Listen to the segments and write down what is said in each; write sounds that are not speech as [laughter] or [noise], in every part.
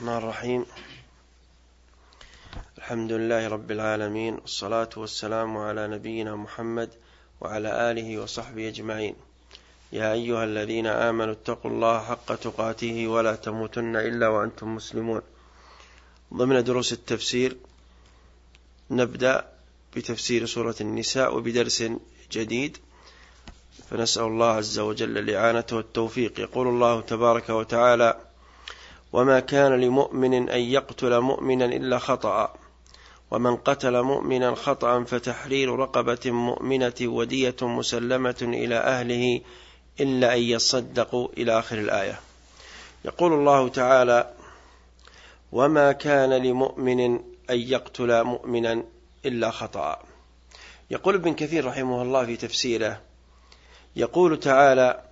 الرحمن الرحيم. الحمد لله رب العالمين والصلاة والسلام على نبينا محمد وعلى آله وصحبه أجمعين. يا أيها الذين آمنوا اتقوا الله حق تقاته ولا تموتن إلا وأنتم مسلمون. ضمن دروس التفسير نبدأ بتفسير سورة النساء وبدرس جديد. فنسأل الله عز وجل الإعانة والتوفيق. يقول الله تبارك وتعالى وما كان لمؤمن أن يقتل مؤمنا إلا خطأ. ومن قتل مؤمنا خطأ فتحرير رقبة مؤمنة ودية مسلمة إلى أهله إلا أن يصدقوا إلى آخر الآية. يقول الله تعالى وما كان لمؤمن أن يقتل مؤمنا إلا خطأ. يقول ابن كثير رحمه الله في تفسيره يقول تعالى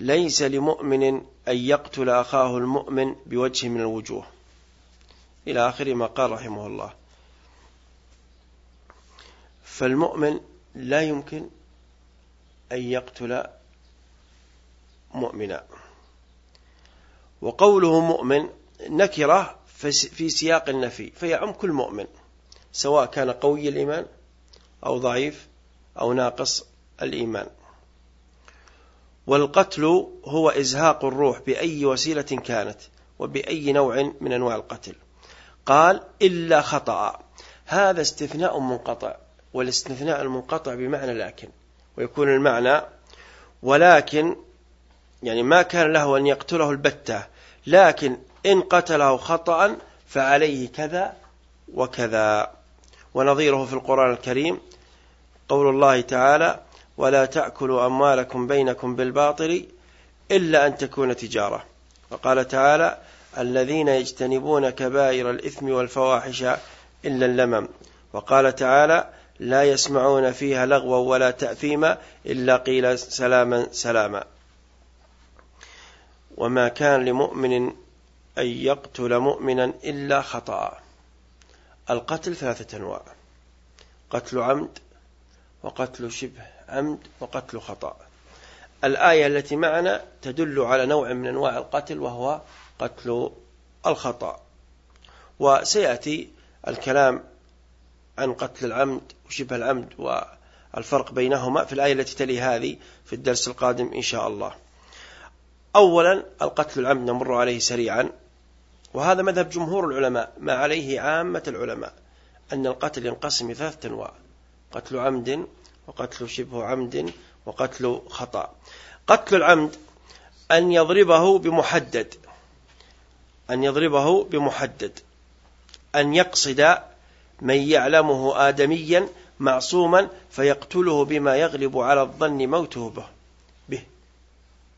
ليس لمؤمن أن يقتل أخاه المؤمن بوجه من الوجوه. إلى آخر ما قال رحمه الله. فالمؤمن لا يمكن أن يقتل مؤمنا. وقوله مؤمن نكرة في سياق النفي فيعم كل مؤمن سواء كان قوي الإيمان أو ضعيف أو ناقص الإيمان. والقتل هو إزهاق الروح بأي وسيلة كانت وبأي نوع من أنواع القتل. قال إلا خطأ. هذا استثناء منقطع والاستثناء المنقطع بمعنى لكن ويكون المعنى ولكن يعني ما كان له أن يقتله البتة لكن إن قتله خطأ فعليه كذا وكذا. ونظيره في القرآن الكريم قول الله تعالى ولا تأكلوا أموالكم بينكم بالباطل إلا أن تكون تجارة. وقال تعالى الذين يجتنبون كبائر الإثم والفواحش إلا اللمم. وقال تعالى لا يسمعون فيها لغوا ولا تأثيما إلا قيل سلاما سلاما. وما كان لمؤمن أن يقتل مؤمنا إلا خطأ. القتل ثلاثة أنواع قتل عمد وقتل شبه. عمد وقتل خطأ. الآية التي معنا تدل على نوع من أنواع القتل وهو قتل الخطأ. وسيأتي الكلام عن قتل العمد وشبه العمد والفرق بينهما في الآية التي تلي هذه في الدرس القادم إن شاء الله. أولا القتل العمد نمر عليه سريعا وهذا مذهب جمهور العلماء ما عليه عامة العلماء أن القتل ينقسم ثلاثة أنواع قتل عمد وقتل شبه عمد وقتل خطأ. قتل العمد أن يضربه بمحدد. أن يضربه بمحدد. أن يقصد من يعلمه آدميا معصوما فيقتله بما يغلب على الظن موته به. به.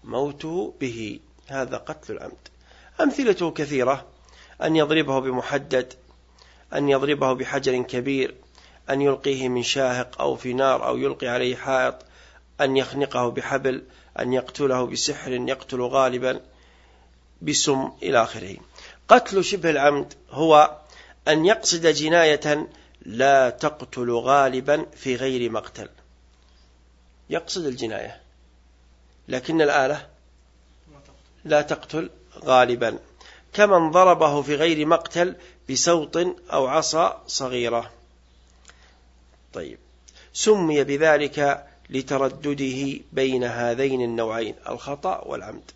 موته به. هذا قتل العمد. أمثلته كثيرة. أن يضربه بمحدد. أن يضربه بحجر كبير. أن يلقيه من شاهق أو في نار أو يلقي عليه حائط أن يخنقه بحبل أن يقتله بسحر يقتل غالبا بسم إلى آخره. قتل شبه العمد هو أن يقصد جناية لا تقتل غالبا في غير مقتل. يقصد الجناية لكن الآلة لا تقتل غالبا. كمن ضربه في غير مقتل بسوط أو عصا صغيرة. طيب. سمي بذلك لتردده بين هذين النوعين الخطأ والعمد.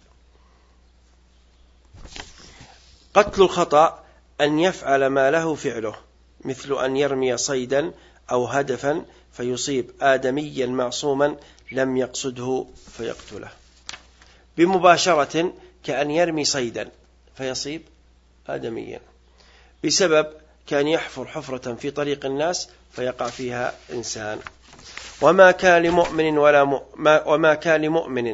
قتل الخطأ أن يفعل ما له فعله مثل أن يرمي صيدا أو هدفا فيصيب آدميا معصوما لم يقصده فيقتله. بمباشرة كأن يرمي صيدا فيصيب آدميا. بسبب كان يحفر حفرة في طريق الناس فيقع فيها إنسان. وما كان لمؤمن ولا م... وما كان لمؤمن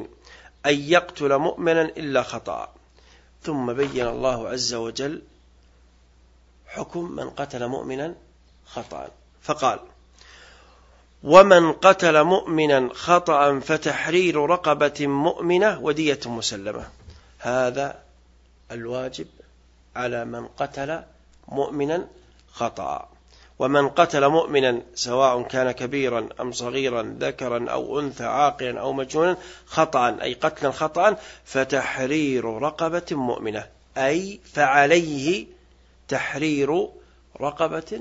أن يقتل مؤمنا إلا خطأ. ثم بين الله عز وجل حكم من قتل مؤمنا خطأ. فقال ومن قتل مؤمنا خطأ فتحرير رقبة مؤمنة ودية مسلمة. هذا الواجب على من قتل مؤمنا خطأ. ومن قتل مؤمنا سواء كان كبيرا أم صغيرا ذكرا أو أنثى عاقلا أو مجنونا خطأ أي قتلا خطأ فتحرير رقبة مؤمنة. أي فعليه تحرير رقبة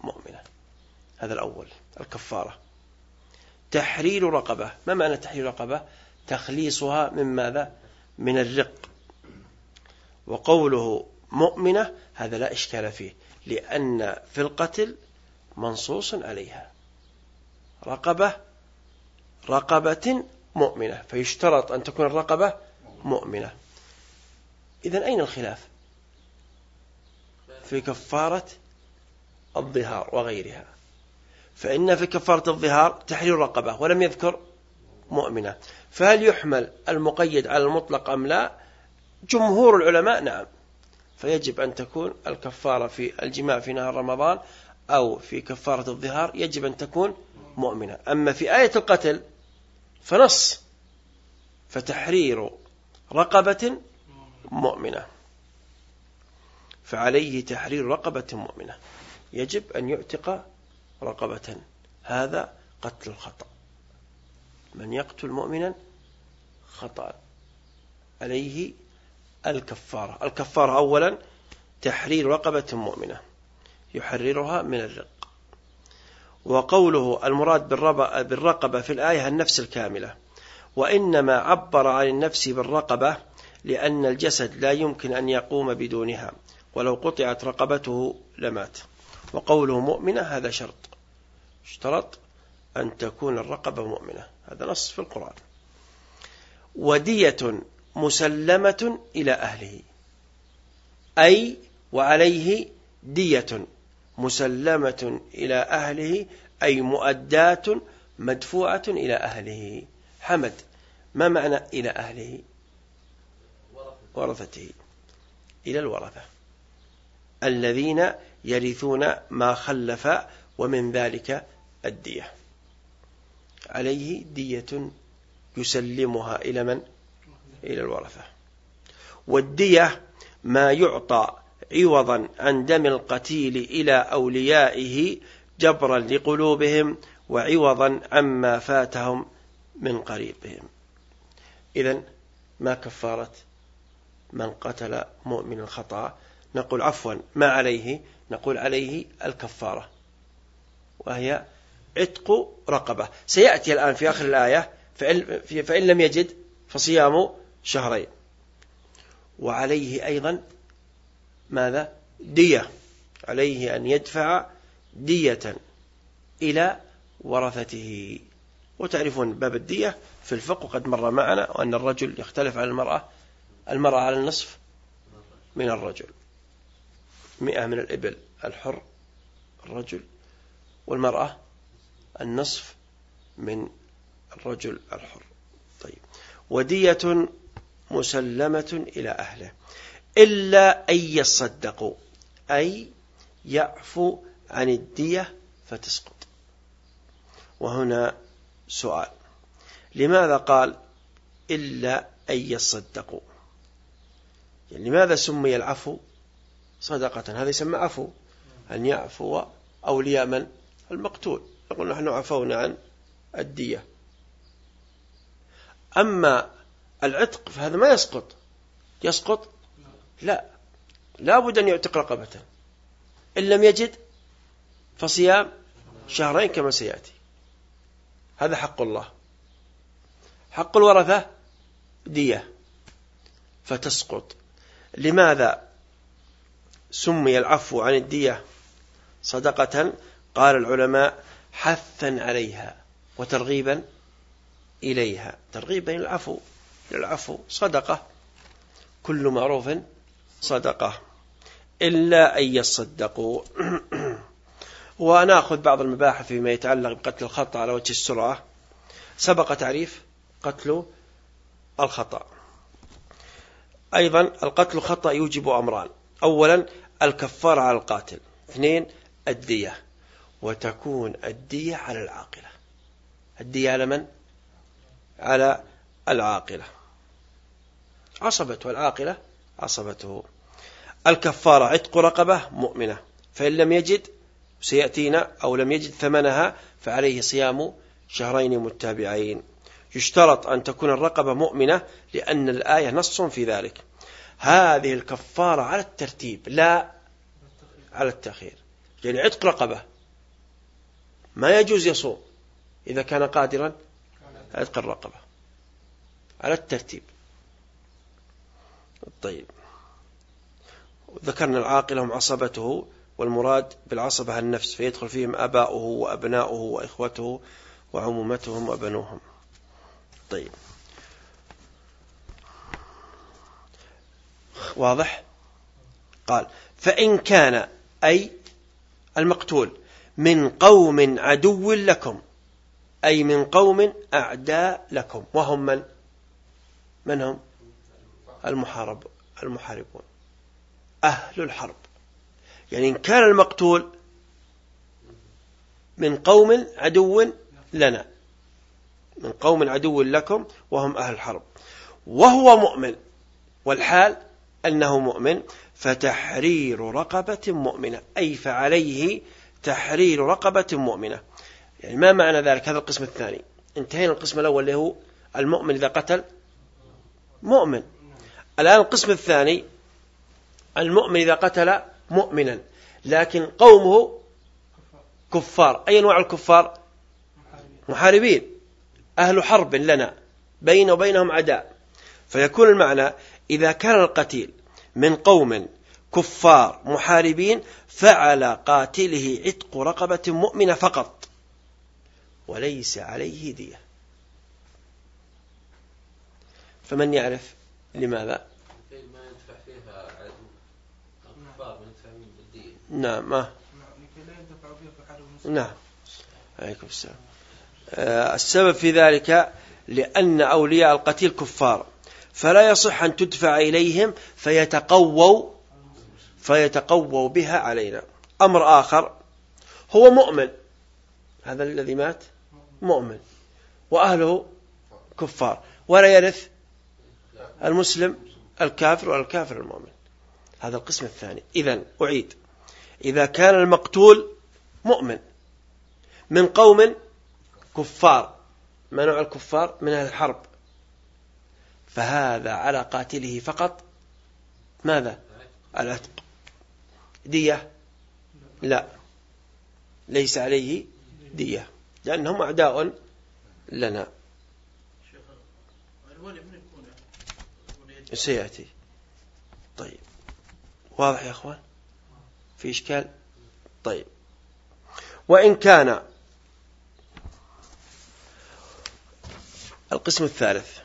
مؤمنة. هذا الأول الكفارة. تحرير رقبة. ما معنى تحرير رقبة؟ تخليصها من ماذا؟ من الرق. وقوله مؤمنة هذا لا إشكال فيه. لأن في القتل منصوص عليها. رقبة رقبة مؤمنة فيشترط أن تكون الرقبة مؤمنة. إذا أين الخلاف؟ في كفارة الظهار وغيرها. فإن في كفارة الظهار تحرير رقبة ولم يذكر مؤمنة. فهل يحمل المقيد على المطلق أم لا؟ جمهور العلماء نعم. فيجب أن تكون الكفارة في الجماع في نهار رمضان أو في كفارة الظهار يجب أن تكون مؤمنة. أما في آية القتل فنص فتحرير رقبة مؤمنة. فعليه تحرير رقبة مؤمنة. يجب أن يعتق رقبة. هذا قتل الخطأ. من يقتل مؤمنا خطأ. عليه الكفارة. الكفارة أولا تحرير رقبة مؤمنة يحررها من الرق. وقوله المراد بالرقبة في الآية النفس الكاملة. وإنما عبر عن النفس بالرقبة لأن الجسد لا يمكن أن يقوم بدونها. ولو قطعت رقبته لمات. وقوله مؤمنة هذا شرط. اشترط أن تكون الرقبة مؤمنة. هذا نص في القرآن. ودية مسلمة إلى أهله. أي وعليه دية مسلمة إلى أهله أي مؤداة مدفوعة إلى أهله. حمد ما معنى إلى أهله؟ ورثته. إلى الورثة. الذين يرثون ما خلف ومن ذلك الدية. عليه دية يسلمها إلى من؟ إلى الورثة. والدية ما يعطى عوضا عن دم القتيل إلى أوليائه جبرا لقلوبهم وعوضا عما فاتهم من قريبهم. إذا ما كفارة من قتل مؤمن خطأ نقول عفوا ما عليه؟ نقول عليه الكفارة. وهي عتق رقبة. سيأتي الآن في آخر الآية فإن لم يجد فصيام شهرين. وعليه أيضا ماذا؟ دية. عليه أن يدفع دية إلى ورثته. وتعرفون باب الدية في الفقه قد مر معنا وأن الرجل يختلف عن المرأة المرأة على النصف من الرجل. مئة من الإبل الحر الرجل والمرأة النصف من الرجل الحر. طيب. ودية مسلمة إلى أهله إلا أن يصدقوا أي يعفو عن الدية فتسقط. وهنا سؤال لماذا قال إلا أن يصدقوا؟ يعني لماذا سمي العفو صدقة؟ هذا يسمى عفو أن يعفو أولياء من؟ المقتول. يقول نحن عفونا عن الدية. أما العتق فهذا ما يسقط. يسقط؟ لا. لا بد أن يعتق رقبة. إن لم يجد فصيام شهرين كما سيأتي. هذا حق الله. حق الورثة دية. فتسقط. لماذا سمي العفو عن الدية؟ صدقة قال العلماء حثا عليها وترغيبا إليها. ترغيبا العفو. للعفو. صدقة. كل معروف. صدقة. إلا أن يصدقوا. [clears throat] ونأخذ بعض المباحث فيما يتعلق بقتل الخطأ على وجه السرعة. سبق تعريف قتل الخطأ. أيضا القتل الخطأ يوجب أمران. أولا الكفارة على القاتل. اثنين الدية. وتكون الدية على العاقلة. الدية على من؟ على العاقلة. عصبته العاقلة عصبته. الكفارة عتق رقبة مؤمنة. فإن لم يجد سيأتينا أو لم يجد ثمنها فعليه صيام شهرين متابعين يشترط أن تكون الرقبة مؤمنة لأن الآية نص في ذلك. هذه الكفارة على الترتيب لا على التأخير. يعني عتق رقبة ما يجوز يصوم إذا كان قادرا عتق الرقبة. على الترتيب. طيب. ذكرنا العاقل هم عصبته والمراد بالعصبة النفس فيدخل فيهم أباؤه وأبناؤه وإخوته وعمومتهم وبنوهم. طيب. واضح؟ قال فإن كان أي المقتول من قوم عدو لكم أي من قوم أعداء لكم وهم من؟ من هم؟ المحارب المحاربون. أهل الحرب. يعني إن كان المقتول من قوم عدو لنا. من قوم عدو لكم وهم أهل الحرب. وهو مؤمن. والحال أنه مؤمن. فتحرير رقبة مؤمنة. أي فعليه تحرير رقبة مؤمنة. يعني ما معنى ذلك؟ هذا القسم الثاني. انتهينا القسم الأول اللي هو المؤمن إذا قتل مؤمن. الآن القسم الثاني المؤمن إذا قتل مؤمنا لكن قومه كفار. أي أنواع الكفار؟ محاربين. أهل حرب لنا بين وبينهم عداء. فيكون المعنى إذا كان القتيل من قوم كفار محاربين فعلى قاتله عتق رقبة مؤمنة فقط. وليس عليه دية فمن يعرف لماذا؟ نعم ما؟ نعم. عليكم السلام. آه، السبب في ذلك لأن أولياء القتيل كفار. فلا يصح أن تدفع إليهم فيتقووا فيتقووا بها علينا. أمر آخر هو مؤمن. هذا الذي مات؟ مؤمن. وأهله كفار. ولا يرث المسلم الكافر ولا الكافر المؤمن. هذا القسم الثاني. إذن أعيد. إذا كان المقتول مؤمن من قوم كفار ما نوع الكفار؟ من أهل الحرب. فهذا على قاتله فقط. ماذا؟ العتق. دية؟ لا. ليس عليه دية. لأنهم أعداء لنا. سيأتي. طيب. واضح يا أخوان؟ في إشكال؟ طيب. وإن كان القسم الثالث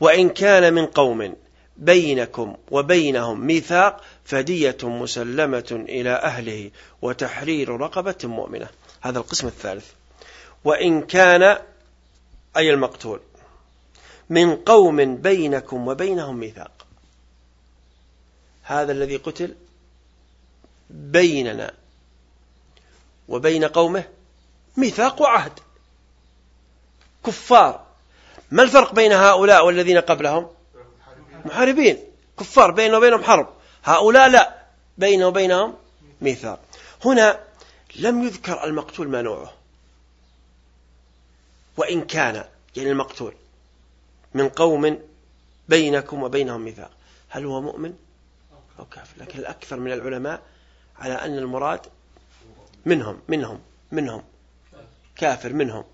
وإن كان من قوم بينكم وبينهم ميثاق فدية مسلمة إلى أهله وتحرير رقبة مؤمنة. هذا القسم الثالث. وإن كان أي المقتول من قوم بينكم وبينهم ميثاق. هذا الذي قتل بيننا وبين قومه ميثاق وعهد. كفار. ما الفرق بين هؤلاء والذين قبلهم؟ محاربين. كفار بيننا وبينهم حرب. هؤلاء لا. بيننا وبينهم ميثاق. هنا لم يذكر المقتول ما نوعه. وإن كان يعني المقتول من قوم بينكم وبينهم ميثاق. هل هو مؤمن؟ أو كافر. لكن الأكثر من العلماء على أن المراد منهم منهم منهم. كافر منهم.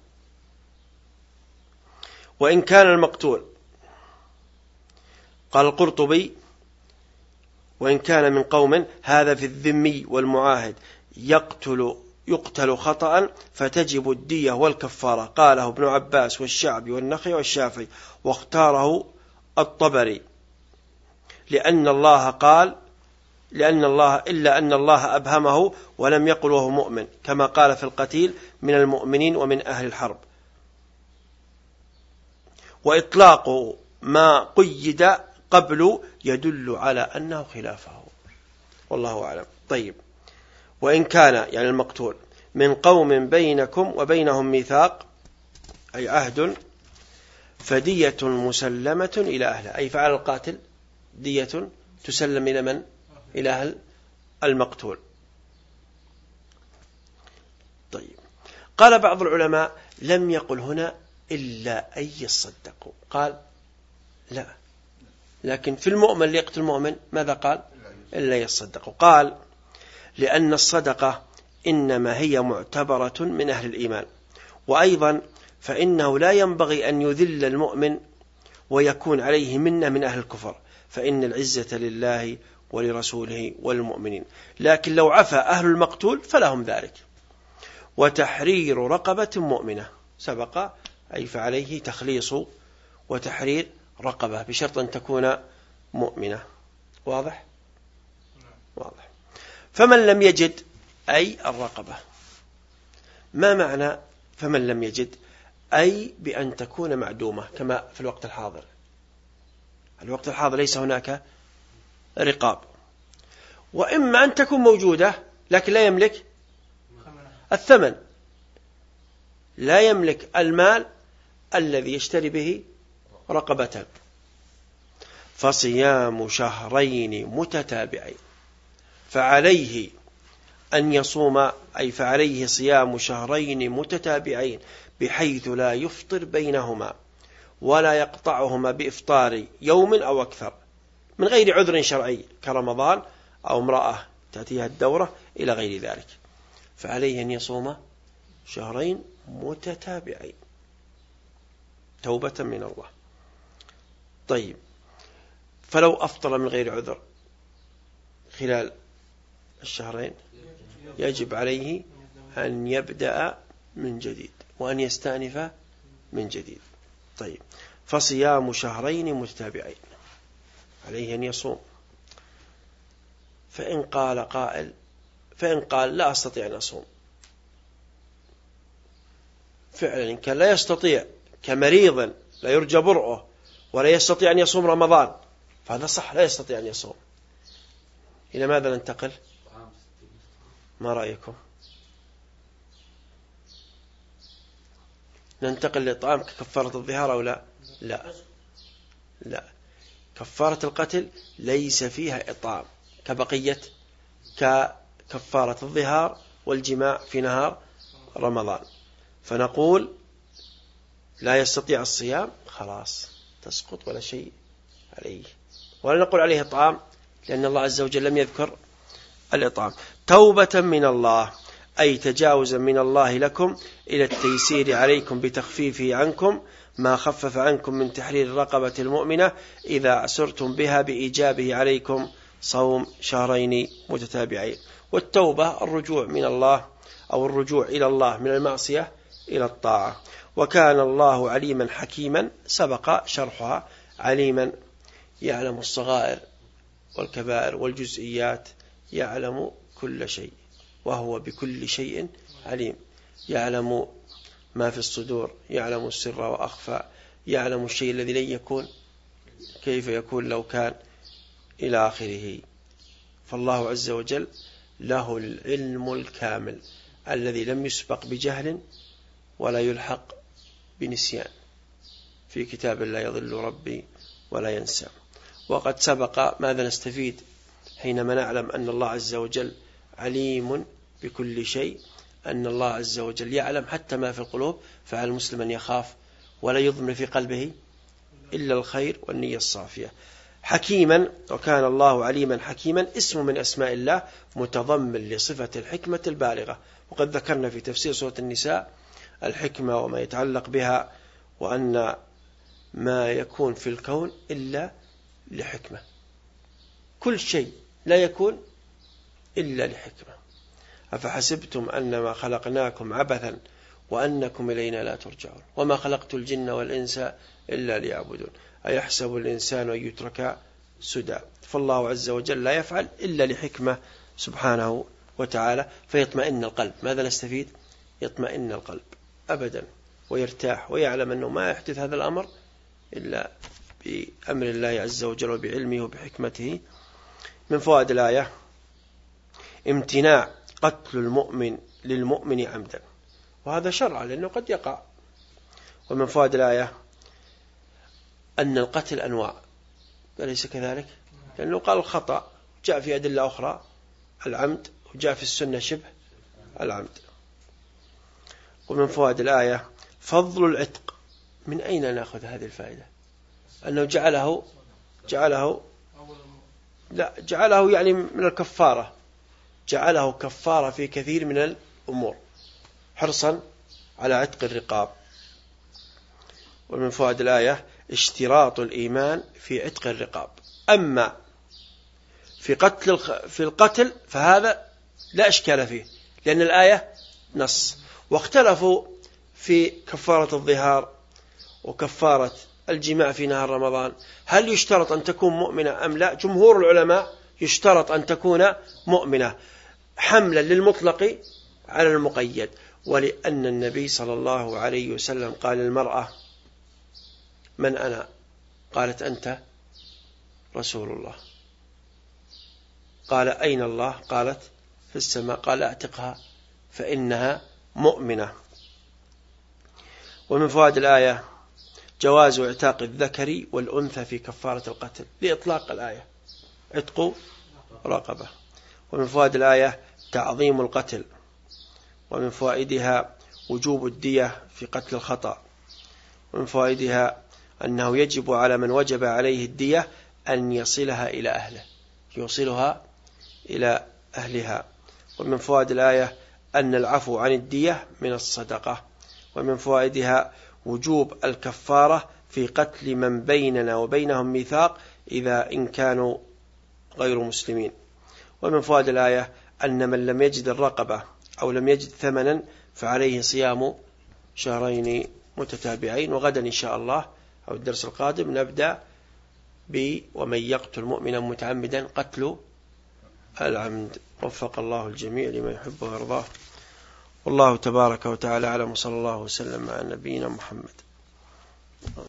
وإن كان المقتول. قال القرطبي وإن كان من قوم هذا في الذمي والمعاهد يقتل يقتل خطأ فتجب الدية والكفارة. قاله ابن عباس والشعبي والنخي والشافعي واختاره الطبري. لأن الله قال لأن الله إلا أن الله أبهمه ولم يقل وهو مؤمن كما قال في القتيل من المؤمنين ومن أهل الحرب. وإطلاق ما قيد قبل يدل على أنه خلافه. والله أعلم. طيب. وإن كان يعني المقتول من قوم بينكم وبينهم ميثاق أي عهد فدية مسلمة إلى أهله. أي فعل القاتل؟ دية تسلم إلى من؟ إلى أهل المقتول. طيب. قال بعض العلماء لم يقل هنا إلا أن يصدقوا. قال لا. لكن في المؤمن اللي يقتل المؤمن ماذا قال؟ إلا يصدق. وقال لأن الصدقة إنما هي معتبرة من أهل الإيمان. وأيضا فإنه لا ينبغي أن يذل المؤمن ويكون عليه منة من أهل الكفر. فإن العزة لله ولرسوله والمؤمنين. لكن لو عفى أهل المقتول فلهم ذلك. وتحرير رقبة مؤمنة. سبق أي فعليه تخليص وتحرير رقبة بشرط أن تكون مؤمنة. واضح؟ واضح. فمن لم يجد أي الرقبة. ما معنى فمن لم يجد أي بأن تكون معدومة كما في الوقت الحاضر؟ الوقت الحاضر ليس هناك رقاب. وإما أن تكون موجودة لكن لا يملك الثمن. لا يملك المال الذي يشتري به رقبة. فصيام شهرين متتابعين. فعليه أن يصوم أي فعليه صيام شهرين متتابعين بحيث لا يفطر بينهما. ولا يقطعهما بإفطار يوم أو أكثر من غير عذر شرعي كرمضان أو امرأة تأتيها الدورة إلى غير ذلك. فعليه أن يصوم شهرين متتابعين. توبة من الله. طيب. فلو أفطر من غير عذر خلال الشهرين يجب عليه أن يبدأ من جديد وأن يستأنف من جديد. طيب. فصيام شهرين متتابعين. عليه أن يصوم. فإن قال قائل فإن قال لا أستطيع أن أصوم. فعلا إن كان لا يستطيع كمريض لا يرجى برؤه ولا يستطيع أن يصوم رمضان. فهذا صح لا يستطيع أن يصوم. إلى ماذا ننتقل؟ ما رأيكم؟ ننتقل لإطعام ككفارة الظهار أو لا؟ لا. لا. كفارة القتل ليس فيها إطعام. كبقية ككفارة الظهار والجماع في نهار رمضان. فنقول لا يستطيع الصيام خلاص تسقط ولا شيء عليه. ولا نقول عليه إطعام لأن الله عز وجل لم يذكر الإطعام. توبة من الله. أي تجاوزا من الله لكم إلى التيسير عليكم بتخفيفه عنكم ما خفف عنكم من تحرير الرقبة المؤمنة إذا أسرتم بها بإيجابه عليكم صوم شهرين متتابعين. والتوبة الرجوع من الله أو الرجوع إلى الله من المعصية إلى الطاعة. وكان الله عليما حكيما سبق شرحها عليما يعلم الصغائر والكبائر والجزئيات يعلم كل شيء. وهو بكل شيء عليم. يعلم ما في الصدور يعلم السر وأخفى يعلم الشيء الذي لن يكون كيف يكون لو كان إلى آخره. فالله عز وجل له العلم الكامل الذي لم يسبق بجهل ولا يلحق بنسيان. في كتاب لا يضل ربي ولا ينسى. وقد سبق ماذا نستفيد حينما نعلم أن الله عز وجل عليم بكل شيء أن الله عز وجل يعلم حتى ما في القلوب فعلى المسلم أن يخاف ولا يضمن في قلبه إلا الخير والنية الصافية. حكيما وكان الله عليما حكيما اسم من أسماء الله متضمن لصفة الحكمة البالغة. وقد ذكرنا في تفسير سورة النساء الحكمة وما يتعلق بها وأن ما يكون في الكون إلا لحكمة. كل شيء لا يكون إلا لحكمة أفحسبتم أنما خلقناكم عبثا وأنكم إلينا لا ترجعون. وما خلقت الجن والإنس إلا ليعبدون. أيحسب الإنسان أن يترك سدى؟ فالله عز وجل لا يفعل إلا لحكمة سبحانه وتعالى فيطمئن القلب. ماذا نستفيد؟ يطمئن القلب أبدا ويرتاح ويعلم أنه ما يحدث هذا الأمر إلا بأمر الله عز وجل وبعلمه وبحكمته. من فوائد الآية امتناع قتل المؤمن للمؤمن عمدا. وهذا شرع لأنه قد يقع. ومن فوائد الآية أن القتل أنواع. أليس كذلك؟ لأنه قال الخطأ جاء في أدلة أخرى العمد وجاء في السنة شبه العمد. ومن فوائد الآية فضل العتق. من أين نأخذ هذه الفائدة؟ أنه جعله جعله لا جعله يعني من الكفارة. جعله كفارة في كثير من الأمور حرصا على عتق الرقاب. ومن فوائد الآية اشتراط الإيمان في عتق الرقاب. أما في قتل في القتل فهذا لا إشكال فيه لأن الآية نص. واختلفوا في كفارة الظهار وكفارة الجماع في نهار رمضان. هل يشترط أن تكون مؤمنة أم لا؟ جمهور العلماء يشترط أن تكون مؤمنة. حملا للمطلق على المقيد. ولأن النبي صلى الله عليه وسلم قال للمرأة من أنا؟ قالت أنت رسول الله. قال أين الله؟ قالت في السماء. قال أعتقها فإنها مؤمنة. ومن فوائد الآية جواز اعتاق الذكر والأنثى في كفارة القتل لإطلاق الآية. عتق رقبة. ومن فوائد الآية تعظيم القتل. ومن فوائدها وجوب الدية في قتل الخطأ. ومن فوائدها أنه يجب على من وجب عليه الدية أن يصلها إلى أهله. يوصلها إلى أهلها. ومن فوائد الآية أن العفو عن الدية من الصدقة. ومن فوائدها وجوب الكفارة في قتل من بيننا وبينهم ميثاق إذا إن كانوا غير مسلمين. ومن فوائد الآية أن من لم يجد الرقبة أو لم يجد ثمنا فعليه صيام شهرين متتابعين. وغدا إن شاء الله أو الدرس القادم نبدأ ب ومن يقتل مؤمنا متعمدا قتل العمد. وفق الله الجميع لما يحب ويرضاه. والله تبارك وتعالى أعلم. وصلى الله وسلم على نبينا محمد.